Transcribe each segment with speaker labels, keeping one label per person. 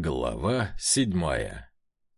Speaker 1: Глава седьмая.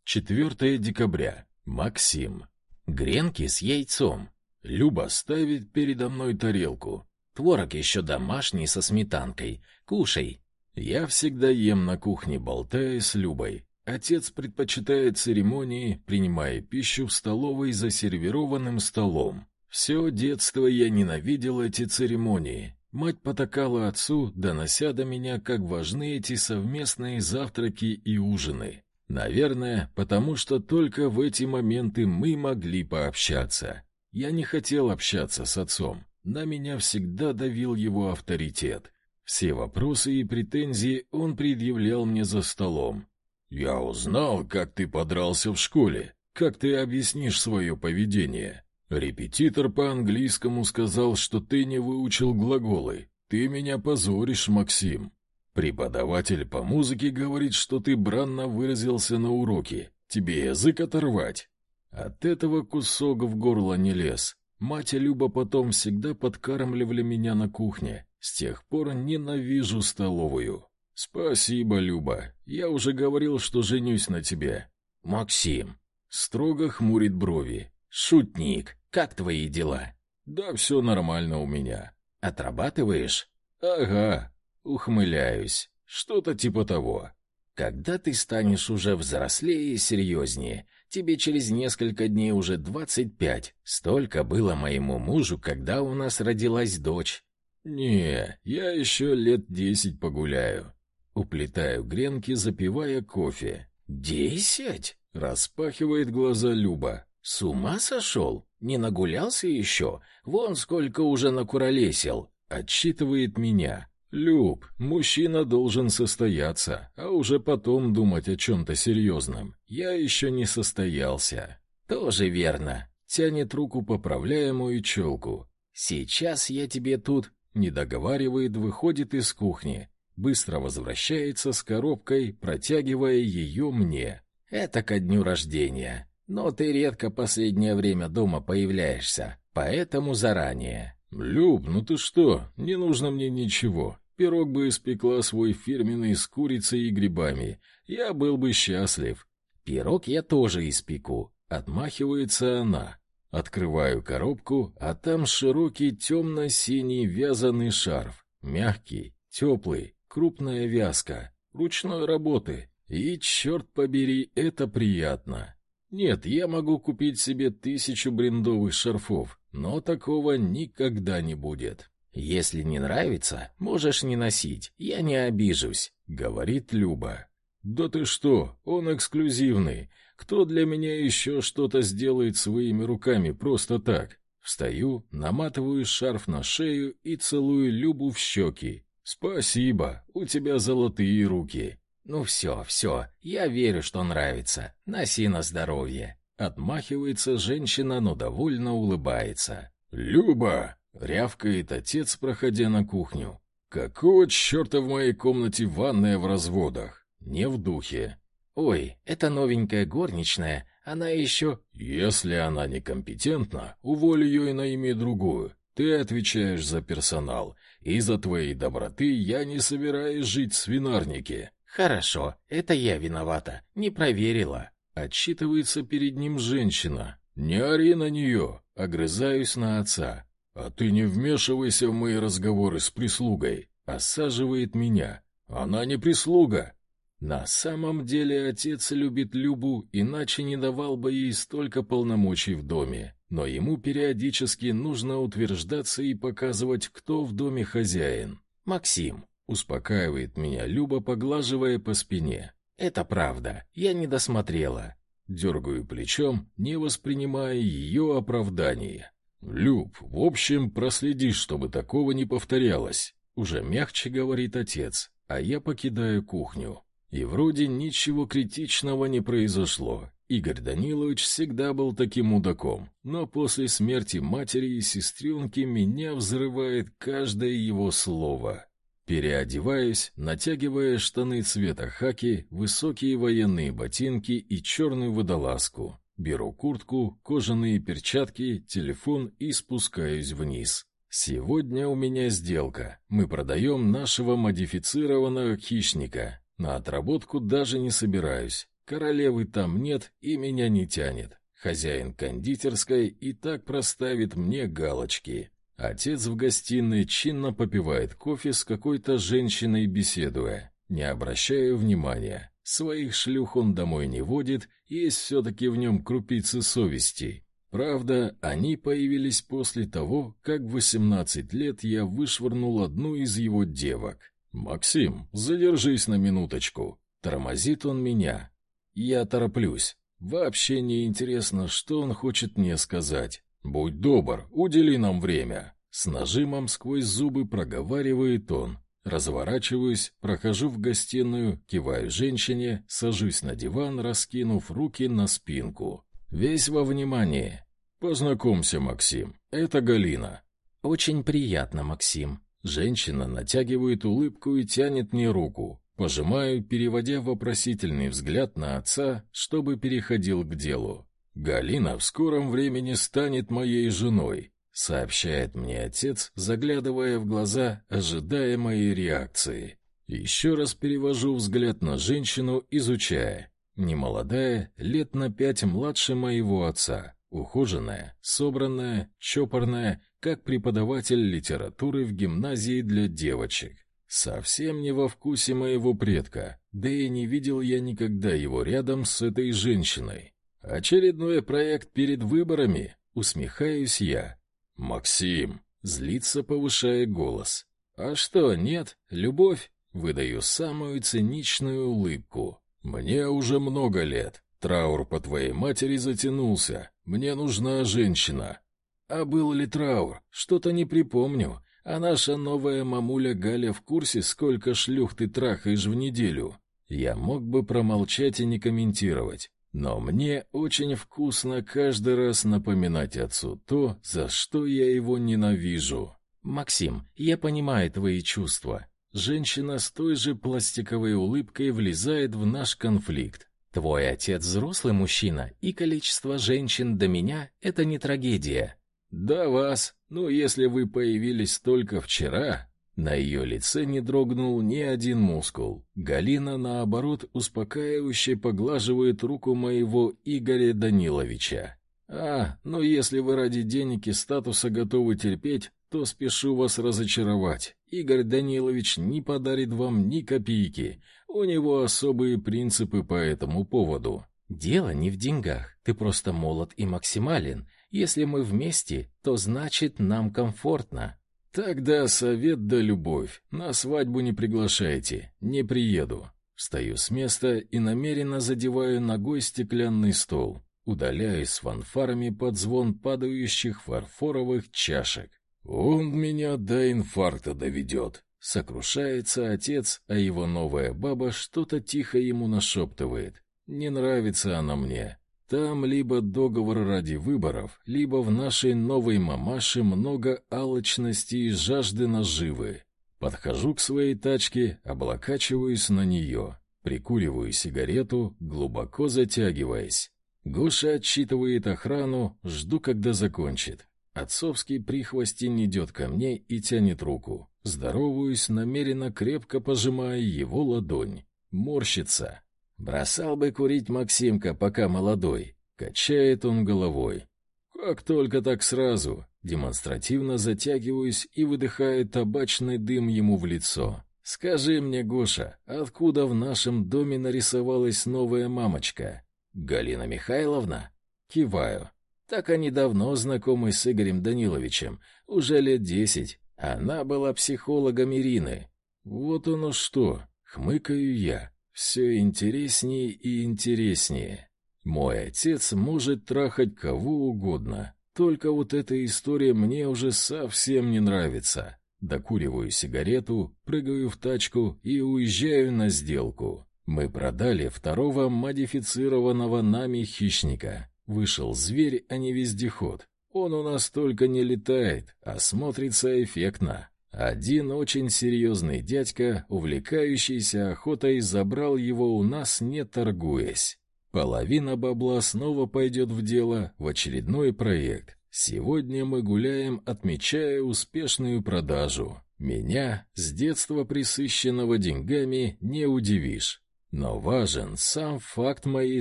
Speaker 1: 4 декабря. Максим. Гренки с яйцом. Люба ставит передо мной тарелку. Творог еще домашний со сметанкой. Кушай. Я всегда ем на кухне, болтая с Любой. Отец предпочитает церемонии, принимая пищу в столовой за сервированным столом. Все детство я ненавидел эти церемонии. Мать потакала отцу, донося до меня, как важны эти совместные завтраки и ужины. Наверное, потому что только в эти моменты мы могли пообщаться. Я не хотел общаться с отцом. На меня всегда давил его авторитет. Все вопросы и претензии он предъявлял мне за столом. «Я узнал, как ты подрался в школе. Как ты объяснишь свое поведение?» Репетитор по английскому сказал, что ты не выучил глаголы. Ты меня позоришь, Максим. Преподаватель по музыке говорит, что ты бранно выразился на уроке. Тебе язык оторвать. От этого кусок в горло не лез. Мать и Люба потом всегда подкармливали меня на кухне. С тех пор ненавижу столовую. Спасибо, Люба. Я уже говорил, что женюсь на тебе. Максим строго хмурит брови. Шутник. Как твои дела? Да все нормально у меня. Отрабатываешь? Ага. Ухмыляюсь. Что-то типа того. Когда ты станешь уже взрослее и серьезнее? Тебе через несколько дней уже двадцать пять. Столько было моему мужу, когда у нас родилась дочь. Не, я еще лет десять погуляю. Уплетаю гренки, запивая кофе. Десять? Распахивает глаза Люба. С ума сошел? Не нагулялся еще? Вон сколько уже накуролесил. Отчитывает меня. Люб, мужчина должен состояться, а уже потом думать о чем-то серьезном. Я еще не состоялся. Тоже верно. Тянет руку, поправляя мою челку. Сейчас я тебе тут... Не договаривает, выходит из кухни. Быстро возвращается с коробкой, протягивая ее мне. Это ко дню рождения. Но ты редко последнее время дома появляешься, поэтому заранее. Люб, ну ты что? Не нужно мне ничего. Пирог бы испекла свой фирменный с курицей и грибами. Я был бы счастлив. Пирог я тоже испеку. Отмахивается она. Открываю коробку, а там широкий темно-синий вязаный шарф. Мягкий, теплый, крупная вязка, ручной работы. И, черт побери, это приятно. Нет, я могу купить себе тысячу брендовых шарфов, но такого никогда не будет. Если не нравится, можешь не носить, я не обижусь, говорит Люба. Да ты что? Он эксклюзивный. Кто для меня еще что-то сделает своими руками просто так? Встаю, наматываю шарф на шею и целую Любу в щеки. Спасибо, у тебя золотые руки. «Ну все, все, я верю, что нравится. Носи на здоровье». Отмахивается женщина, но довольно улыбается. «Люба!» — рявкает отец, проходя на кухню. «Какого черта в моей комнате ванная в разводах?» «Не в духе». «Ой, это новенькая горничная, она еще...» «Если она некомпетентна, уволь ее и найми другую. Ты отвечаешь за персонал, и за твоей доброты я не собираюсь жить в свинарнике». Хорошо, это я виновата, не проверила. Отчитывается перед ним женщина. Не ори на нее, огрызаюсь на отца. А ты не вмешивайся в мои разговоры с прислугой. Осаживает меня. Она не прислуга. На самом деле отец любит Любу, иначе не давал бы ей столько полномочий в доме. Но ему периодически нужно утверждаться и показывать, кто в доме хозяин. Максим. Успокаивает меня Люба, поглаживая по спине. Это правда, я не досмотрела. Дергаю плечом, не воспринимая ее оправдание. Люб, в общем, проследи, чтобы такого не повторялось. Уже мягче говорит отец, а я покидаю кухню. И вроде ничего критичного не произошло. Игорь Данилович всегда был таким мудаком, но после смерти матери и сестренки меня взрывает каждое его слово. Переодеваюсь, натягивая штаны цвета хаки, высокие военные ботинки и черную водолазку. Беру куртку, кожаные перчатки, телефон и спускаюсь вниз. Сегодня у меня сделка. Мы продаем нашего модифицированного хищника. На отработку даже не собираюсь. Королевы там нет и меня не тянет. Хозяин кондитерской и так проставит мне галочки. Отец в гостиной чинно попивает кофе с какой-то женщиной, беседуя. Не обращаю внимания. Своих шлюх он домой не водит, есть все-таки в нем крупицы совести. Правда, они появились после того, как в 18 лет я вышвырнул одну из его девок. «Максим, задержись на минуточку». Тормозит он меня. Я тороплюсь. Вообще не интересно, что он хочет мне сказать. «Будь добр, удели нам время». С нажимом сквозь зубы проговаривает он. Разворачиваюсь, прохожу в гостиную, киваю женщине, сажусь на диван, раскинув руки на спинку. Весь во внимании. Познакомься, Максим. Это Галина.
Speaker 2: Очень приятно, Максим.
Speaker 1: Женщина натягивает улыбку и тянет мне руку. Пожимаю, переводя вопросительный взгляд на отца, чтобы переходил к делу. Галина в скором времени станет моей женой сообщает мне отец, заглядывая в глаза, ожидая моей реакции. Еще раз перевожу взгляд на женщину, изучая. Немолодая, лет на пять младше моего отца, ухоженная, собранная, чопорная, как преподаватель литературы в гимназии для девочек. Совсем не во вкусе моего предка, да и не видел я никогда его рядом с этой женщиной. Очередной проект перед выборами, усмехаюсь я. «Максим!» — злится, повышая голос. «А что, нет? Любовь?» — выдаю самую циничную улыбку. «Мне уже много лет. Траур по твоей матери затянулся. Мне нужна женщина». «А был ли траур? Что-то не припомню. А наша новая мамуля Галя в курсе, сколько шлюх ты трахаешь в неделю?» Я мог бы промолчать и не комментировать. Но мне очень вкусно каждый раз напоминать отцу то, за что я его ненавижу.
Speaker 2: Максим, я понимаю твои чувства.
Speaker 1: Женщина с той же пластиковой улыбкой влезает в наш конфликт.
Speaker 2: Твой отец взрослый мужчина, и количество женщин до меня это не трагедия.
Speaker 1: Да вас. Ну, если вы появились только вчера, на ее лице не дрогнул ни один мускул. Галина, наоборот, успокаивающе поглаживает руку моего Игоря Даниловича. «А, ну если вы ради денег и статуса готовы терпеть, то спешу вас разочаровать. Игорь Данилович не подарит вам ни копейки. У него особые принципы по этому поводу».
Speaker 2: «Дело не в деньгах. Ты просто молод и максимален. Если мы вместе, то значит нам комфортно.
Speaker 1: Тогда совет да любовь. На свадьбу не приглашайте. Не приеду. Встаю с места и намеренно задеваю ногой стеклянный стол. Удаляюсь с фанфарами под звон падающих фарфоровых чашек. Он меня до инфаркта доведет. Сокрушается отец, а его новая баба что-то тихо ему нашептывает. Не нравится она мне. Там либо договор ради выборов, либо в нашей новой мамаше много алчности и жажды наживы. Подхожу к своей тачке, облокачиваюсь на нее, прикуриваю сигарету, глубоко затягиваясь. Гоша отчитывает охрану, жду, когда закончит. Отцовский прихвостень идет ко мне и тянет руку. Здороваюсь, намеренно крепко пожимая его ладонь. Морщится. Бросал бы курить Максимка, пока молодой. Качает он головой. Как только так сразу. Демонстративно затягиваюсь и выдыхаю табачный дым ему в лицо. Скажи мне, Гоша, откуда в нашем доме нарисовалась новая мамочка? Галина Михайловна? Киваю. Так они давно знакомы с Игорем Даниловичем, уже лет десять. Она была психологом Ирины. Вот оно что, хмыкаю я. Все интереснее и интереснее. Мой отец может трахать кого угодно. Только вот эта история мне уже совсем не нравится. Докуриваю сигарету, прыгаю в тачку и уезжаю на сделку. Мы продали второго модифицированного нами хищника. Вышел зверь, а не вездеход. Он у нас только не летает, а смотрится эффектно. Один очень серьезный дядька, увлекающийся охотой, забрал его у нас, не торгуясь. Половина бабла снова пойдет в дело, в очередной проект. Сегодня мы гуляем, отмечая успешную продажу. Меня, с детства присыщенного деньгами, не удивишь. Но важен сам факт моей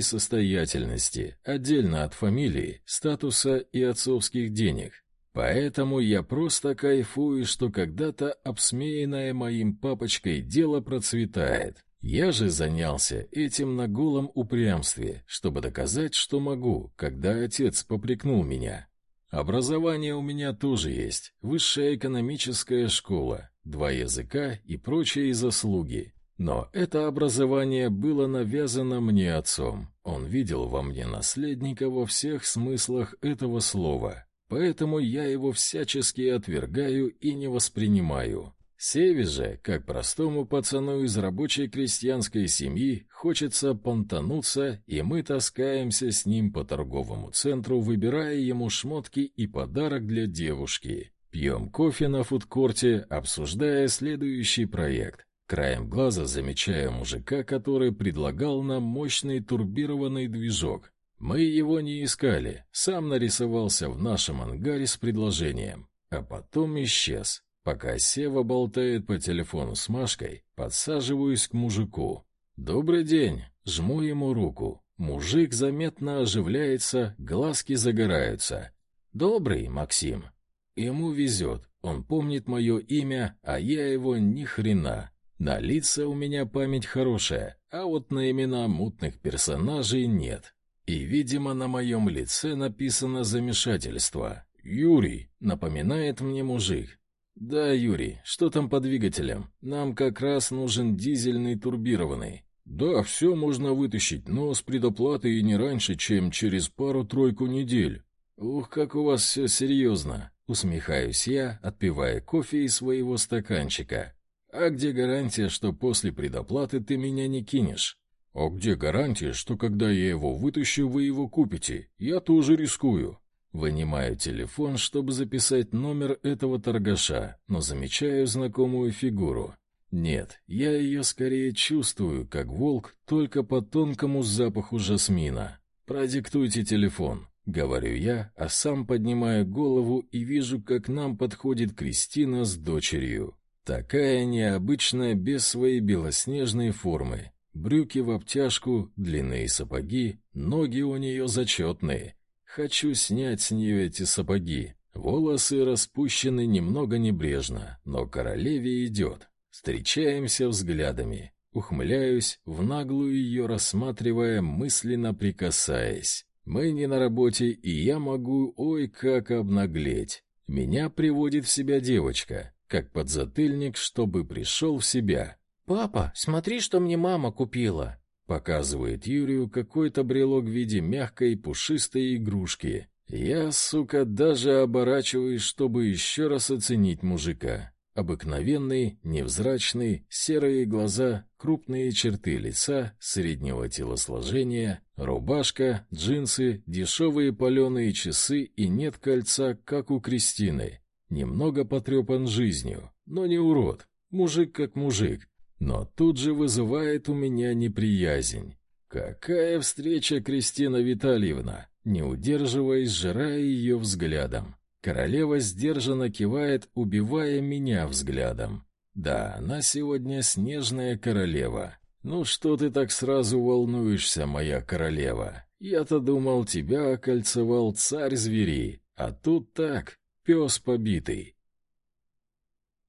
Speaker 1: состоятельности, отдельно от фамилии, статуса и отцовских денег. Поэтому я просто кайфую, что когда-то обсмеянное моим папочкой дело процветает. Я же занялся этим на голом упрямстве, чтобы доказать, что могу, когда отец попрекнул меня. Образование у меня тоже есть, высшая экономическая школа, два языка и прочие заслуги. Но это образование было навязано мне отцом. Он видел во мне наследника во всех смыслах этого слова, поэтому я его всячески отвергаю и не воспринимаю. Севе же, как простому пацану из рабочей крестьянской семьи, хочется понтануться, и мы таскаемся с ним по торговому центру, выбирая ему шмотки и подарок для девушки. Пьем кофе на фудкорте, обсуждая следующий проект. Краем глаза замечаю мужика, который предлагал нам мощный турбированный движок. Мы его не искали, сам нарисовался в нашем ангаре с предложением, а потом исчез. Пока Сева болтает по телефону с Машкой, подсаживаюсь к мужику. «Добрый день!» Жму ему руку. Мужик заметно оживляется, глазки загораются. «Добрый, Максим!» Ему везет, он помнит мое имя, а я его ни хрена. На лица у меня память хорошая, а вот на имена мутных персонажей нет. И, видимо, на моем лице написано замешательство. «Юрий», — напоминает мне мужик. «Да, Юрий, что там по двигателям? Нам как раз нужен дизельный турбированный». «Да, все можно вытащить, но с предоплатой и не раньше, чем через пару-тройку недель». «Ух, как у вас все серьезно!» — усмехаюсь я, отпивая кофе из своего стаканчика. «А где гарантия, что после предоплаты ты меня не кинешь?» «А где гарантия, что когда я его вытащу, вы его купите? Я тоже рискую». Вынимаю телефон, чтобы записать номер этого торгаша, но замечаю знакомую фигуру. Нет, я ее скорее чувствую, как волк, только по тонкому запаху жасмина. «Продиктуйте телефон», — говорю я, а сам поднимаю голову и вижу, как нам подходит Кристина с дочерью. Такая необычная, без своей белоснежной формы. Брюки в обтяжку, длинные сапоги, ноги у нее зачетные — Хочу снять с нее эти сапоги. Волосы распущены немного небрежно, но королеве идет. Встречаемся взглядами. Ухмыляюсь, в наглую ее рассматривая, мысленно прикасаясь. Мы не на работе, и я могу, ой, как обнаглеть. Меня приводит в себя девочка, как подзатыльник, чтобы пришел в себя. «Папа, смотри, что мне мама купила!» Показывает Юрию какой-то брелок в виде мягкой пушистой игрушки. Я, сука, даже оборачиваюсь, чтобы еще раз оценить мужика. Обыкновенный, невзрачный, серые глаза, крупные черты лица, среднего телосложения, рубашка, джинсы, дешевые паленые часы и нет кольца, как у Кристины. Немного потрепан жизнью, но не урод. Мужик как мужик, но тут же вызывает у меня неприязнь. Какая встреча, Кристина Витальевна, не удерживаясь, сжирая ее взглядом. Королева сдержанно кивает, убивая меня взглядом. Да, она сегодня снежная королева. Ну что ты так сразу волнуешься, моя королева? Я-то думал, тебя окольцевал царь зверей, а тут так, пес побитый.